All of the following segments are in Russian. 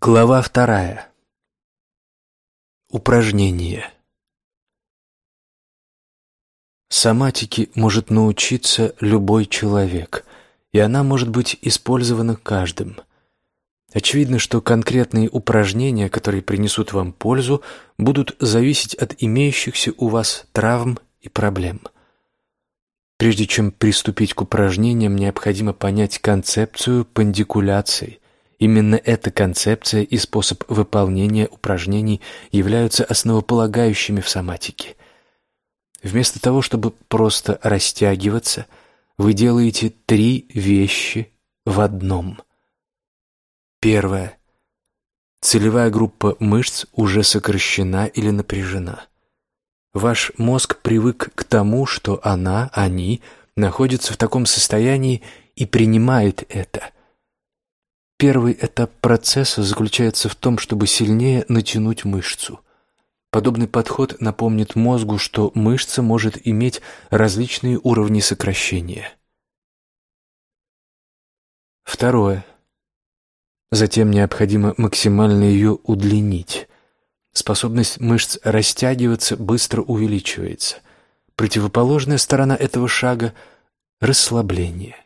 Глава вторая. Упражнение. Соматике может научиться любой человек, и она может быть использована каждым. Очевидно, что конкретные упражнения, которые принесут вам пользу, будут зависеть от имеющихся у вас травм и проблем. Прежде чем приступить к упражнениям, необходимо понять концепцию пандикуляции – Именно эта концепция и способ выполнения упражнений являются основополагающими в соматике. Вместо того, чтобы просто растягиваться, вы делаете три вещи в одном. Первое. Целевая группа мышц уже сокращена или напряжена. Ваш мозг привык к тому, что она, они находятся в таком состоянии и принимает это – Первый этап процесса заключается в том, чтобы сильнее натянуть мышцу. Подобный подход напомнит мозгу, что мышца может иметь различные уровни сокращения. Второе. Затем необходимо максимально ее удлинить. Способность мышц растягиваться быстро увеличивается. Противоположная сторона этого шага – расслабление.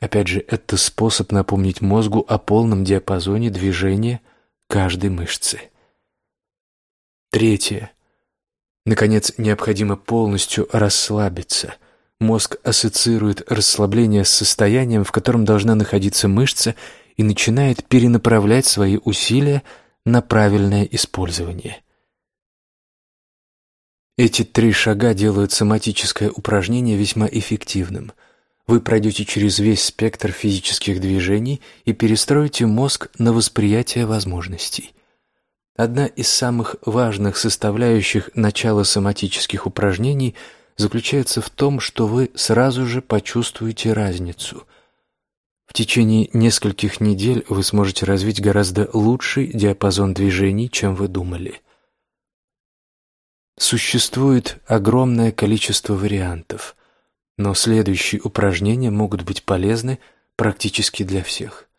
Опять же, это способ напомнить мозгу о полном диапазоне движения каждой мышцы. Третье. Наконец, необходимо полностью расслабиться. Мозг ассоциирует расслабление с состоянием, в котором должна находиться мышца, и начинает перенаправлять свои усилия на правильное использование. Эти три шага делают соматическое упражнение весьма эффективным – вы пройдете через весь спектр физических движений и перестроите мозг на восприятие возможностей. Одна из самых важных составляющих начала соматических упражнений заключается в том, что вы сразу же почувствуете разницу. В течение нескольких недель вы сможете развить гораздо лучший диапазон движений, чем вы думали. Существует огромное количество вариантов – но следующие упражнения могут быть полезны практически для всех.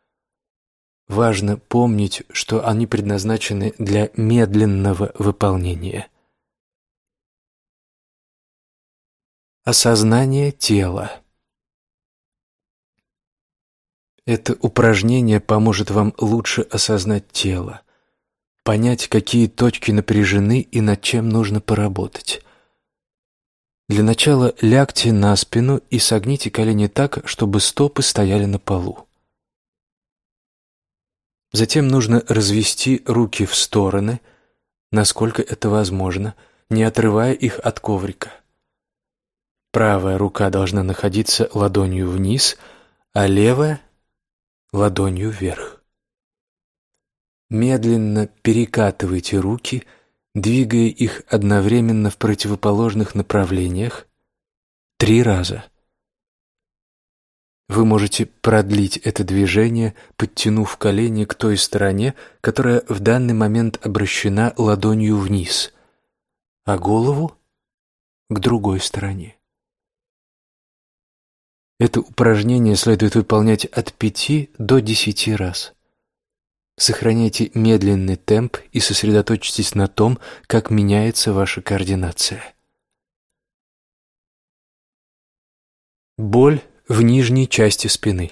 Важно помнить, что они предназначены для медленного выполнения. Осознание тела. Это упражнение поможет вам лучше осознать тело, понять, какие точки напряжены и над чем нужно поработать. Для начала лягте на спину и согните колени так, чтобы стопы стояли на полу. Затем нужно развести руки в стороны, насколько это возможно, не отрывая их от коврика. Правая рука должна находиться ладонью вниз, а левая — ладонью вверх. Медленно перекатывайте руки – двигая их одновременно в противоположных направлениях три раза. Вы можете продлить это движение, подтянув колени к той стороне, которая в данный момент обращена ладонью вниз, а голову — к другой стороне. Это упражнение следует выполнять от пяти до десяти раз. Сохраняйте медленный темп и сосредоточьтесь на том, как меняется ваша координация. Боль в нижней части спины.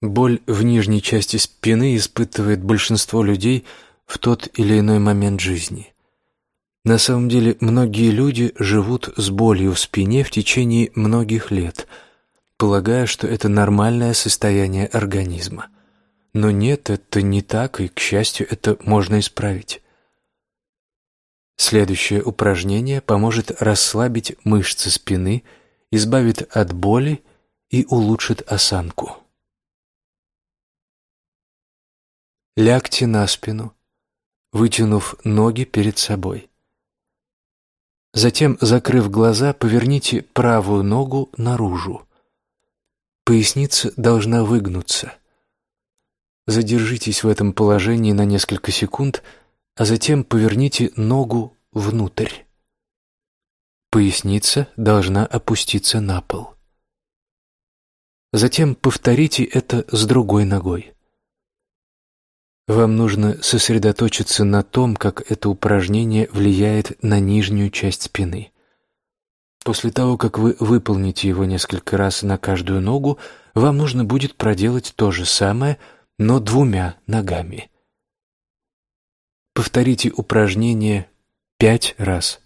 Боль в нижней части спины испытывает большинство людей в тот или иной момент жизни. На самом деле, многие люди живут с болью в спине в течение многих лет, полагая, что это нормальное состояние организма – но нет, это не так, и, к счастью, это можно исправить. Следующее упражнение поможет расслабить мышцы спины, избавит от боли и улучшит осанку. Лягте на спину, вытянув ноги перед собой. Затем, закрыв глаза, поверните правую ногу наружу. Поясница должна выгнуться. Задержитесь в этом положении на несколько секунд, а затем поверните ногу внутрь. Поясница должна опуститься на пол. Затем повторите это с другой ногой. Вам нужно сосредоточиться на том, как это упражнение влияет на нижнюю часть спины. После того, как вы выполните его несколько раз на каждую ногу, вам нужно будет проделать то же самое, но двумя ногами. Повторите упражнение пять раз,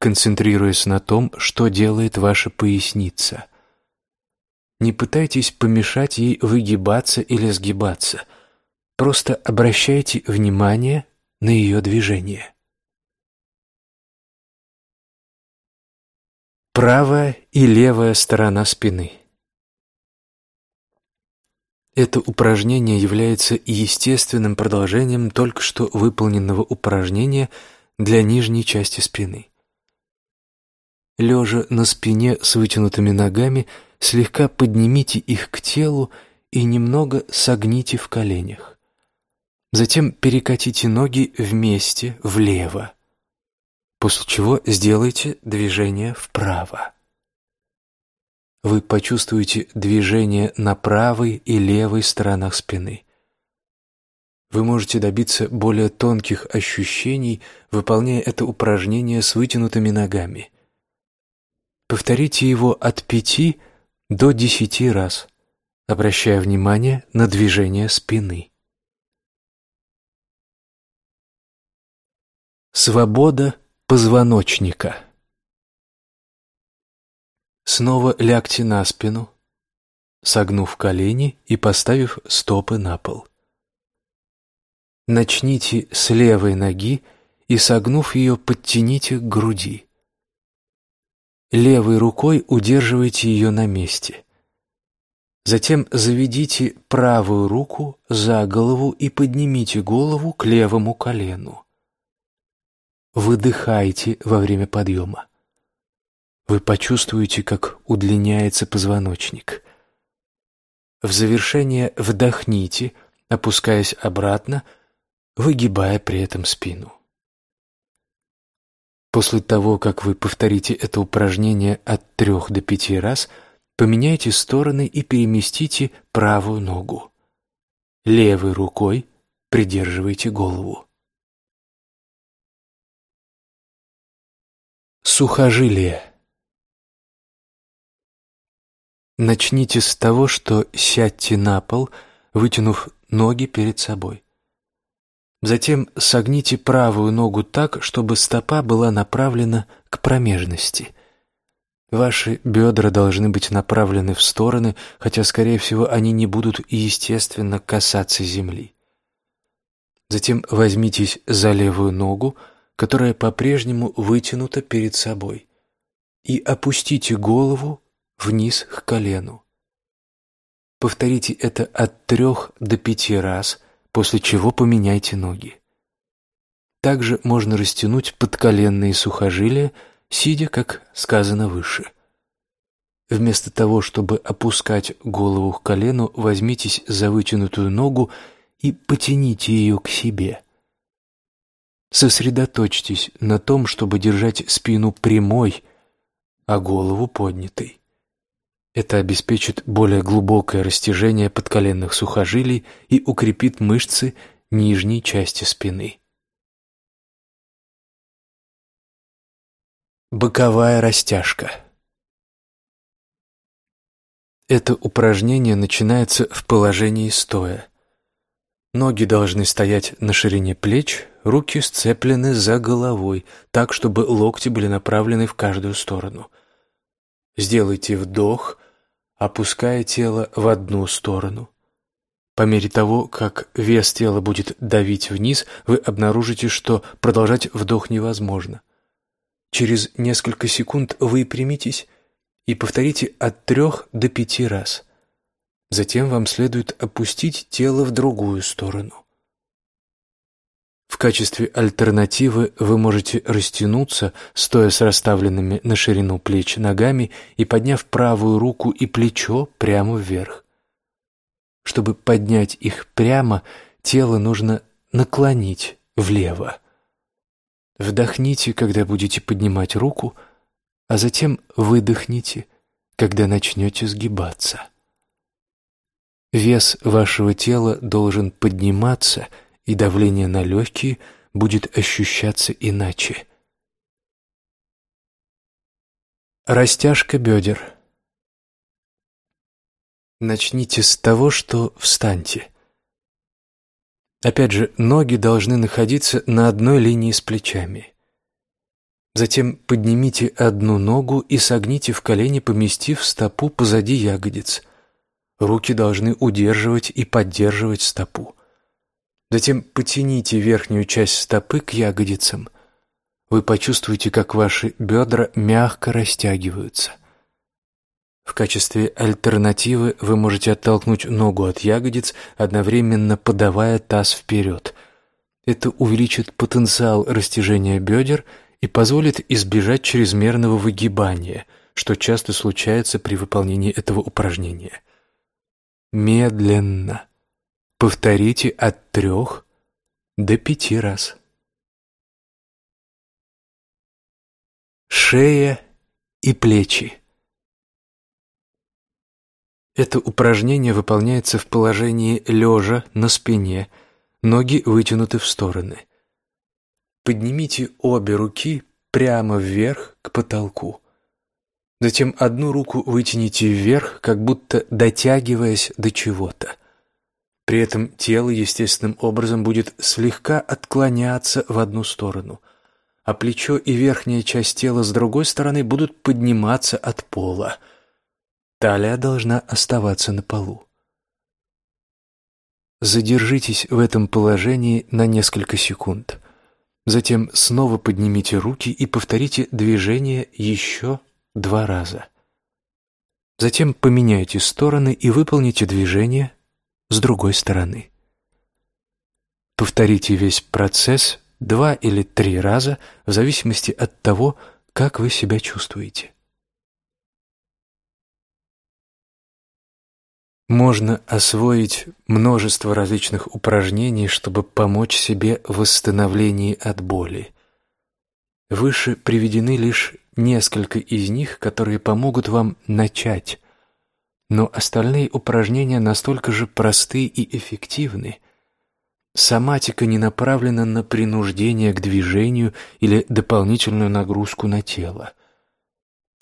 концентрируясь на том, что делает ваша поясница. Не пытайтесь помешать ей выгибаться или сгибаться. Просто обращайте внимание на ее движение. Правая и левая сторона спины. Это упражнение является естественным продолжением только что выполненного упражнения для нижней части спины. Лежа на спине с вытянутыми ногами, слегка поднимите их к телу и немного согните в коленях. Затем перекатите ноги вместе влево, после чего сделайте движение вправо вы почувствуете движение на правой и левой сторонах спины. Вы можете добиться более тонких ощущений, выполняя это упражнение с вытянутыми ногами. Повторите его от пяти до десяти раз, обращая внимание на движение спины. Свобода позвоночника – Снова лягте на спину, согнув колени и поставив стопы на пол. Начните с левой ноги и, согнув ее, подтяните к груди. Левой рукой удерживайте ее на месте. Затем заведите правую руку за голову и поднимите голову к левому колену. Выдыхайте во время подъема вы почувствуете, как удлиняется позвоночник. В завершение вдохните, опускаясь обратно, выгибая при этом спину. После того, как вы повторите это упражнение от трех до пяти раз, поменяйте стороны и переместите правую ногу. Левой рукой придерживайте голову. Сухожилие Начните с того, что сядьте на пол, вытянув ноги перед собой. Затем согните правую ногу так, чтобы стопа была направлена к промежности. Ваши бедра должны быть направлены в стороны, хотя, скорее всего, они не будут естественно касаться земли. Затем возьмитесь за левую ногу, которая по-прежнему вытянута перед собой, и опустите голову вниз к колену. Повторите это от трех до пяти раз, после чего поменяйте ноги. Также можно растянуть подколенные сухожилия, сидя, как сказано выше. Вместо того, чтобы опускать голову к колену, возьмитесь за вытянутую ногу и потяните ее к себе. Сосредоточьтесь на том, чтобы держать спину прямой, а голову поднятой. Это обеспечит более глубокое растяжение подколенных сухожилий и укрепит мышцы нижней части спины. Боковая растяжка. Это упражнение начинается в положении стоя. Ноги должны стоять на ширине плеч, руки сцеплены за головой, так, чтобы локти были направлены в каждую сторону. Сделайте вдох, опуская тело в одну сторону. По мере того, как вес тела будет давить вниз, вы обнаружите, что продолжать вдох невозможно. Через несколько секунд вы примитесь и повторите от трех до пяти раз. Затем вам следует опустить тело в другую сторону. В качестве альтернативы вы можете растянуться, стоя с расставленными на ширину плеч ногами и подняв правую руку и плечо прямо вверх. Чтобы поднять их прямо, тело нужно наклонить влево. Вдохните, когда будете поднимать руку, а затем выдохните, когда начнете сгибаться. Вес вашего тела должен подниматься – и давление на легкие будет ощущаться иначе. Растяжка бедер. Начните с того, что встаньте. Опять же, ноги должны находиться на одной линии с плечами. Затем поднимите одну ногу и согните в колени, поместив стопу позади ягодиц. Руки должны удерживать и поддерживать стопу. Затем потяните верхнюю часть стопы к ягодицам. Вы почувствуете, как ваши бедра мягко растягиваются. В качестве альтернативы вы можете оттолкнуть ногу от ягодиц, одновременно подавая таз вперед. Это увеличит потенциал растяжения бедер и позволит избежать чрезмерного выгибания, что часто случается при выполнении этого упражнения. Медленно. Повторите от трех до пяти раз. Шея и плечи. Это упражнение выполняется в положении лежа на спине, ноги вытянуты в стороны. Поднимите обе руки прямо вверх к потолку. Затем одну руку вытяните вверх, как будто дотягиваясь до чего-то. При этом тело естественным образом будет слегка отклоняться в одну сторону, а плечо и верхняя часть тела с другой стороны будут подниматься от пола. Талия должна оставаться на полу. Задержитесь в этом положении на несколько секунд. Затем снова поднимите руки и повторите движение еще два раза. Затем поменяйте стороны и выполните движение с другой стороны. Повторите весь процесс два или три раза в зависимости от того, как вы себя чувствуете. Можно освоить множество различных упражнений, чтобы помочь себе в восстановлении от боли. Выше приведены лишь несколько из них, которые помогут вам начать но остальные упражнения настолько же просты и эффективны. Соматика не направлена на принуждение к движению или дополнительную нагрузку на тело.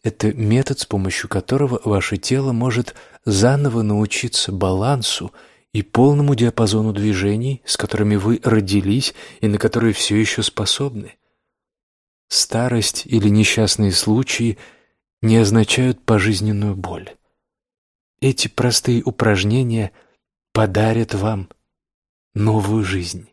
Это метод, с помощью которого ваше тело может заново научиться балансу и полному диапазону движений, с которыми вы родились и на которые все еще способны. Старость или несчастные случаи не означают пожизненную боль. Эти простые упражнения подарят вам новую жизнь.